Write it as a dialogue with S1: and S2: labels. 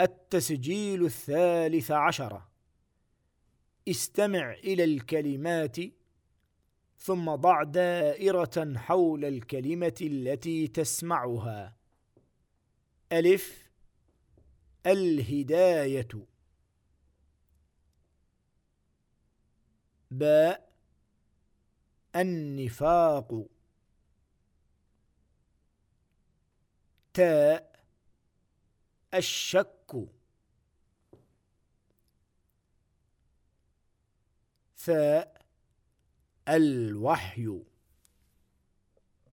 S1: التسجيل الثالث عشر. استمع إلى الكلمات ثم ضع دائرة حول الكلمة التي تسمعها. ألف الهداية. باء النفاق. تاء الشك. ثاء الوحي.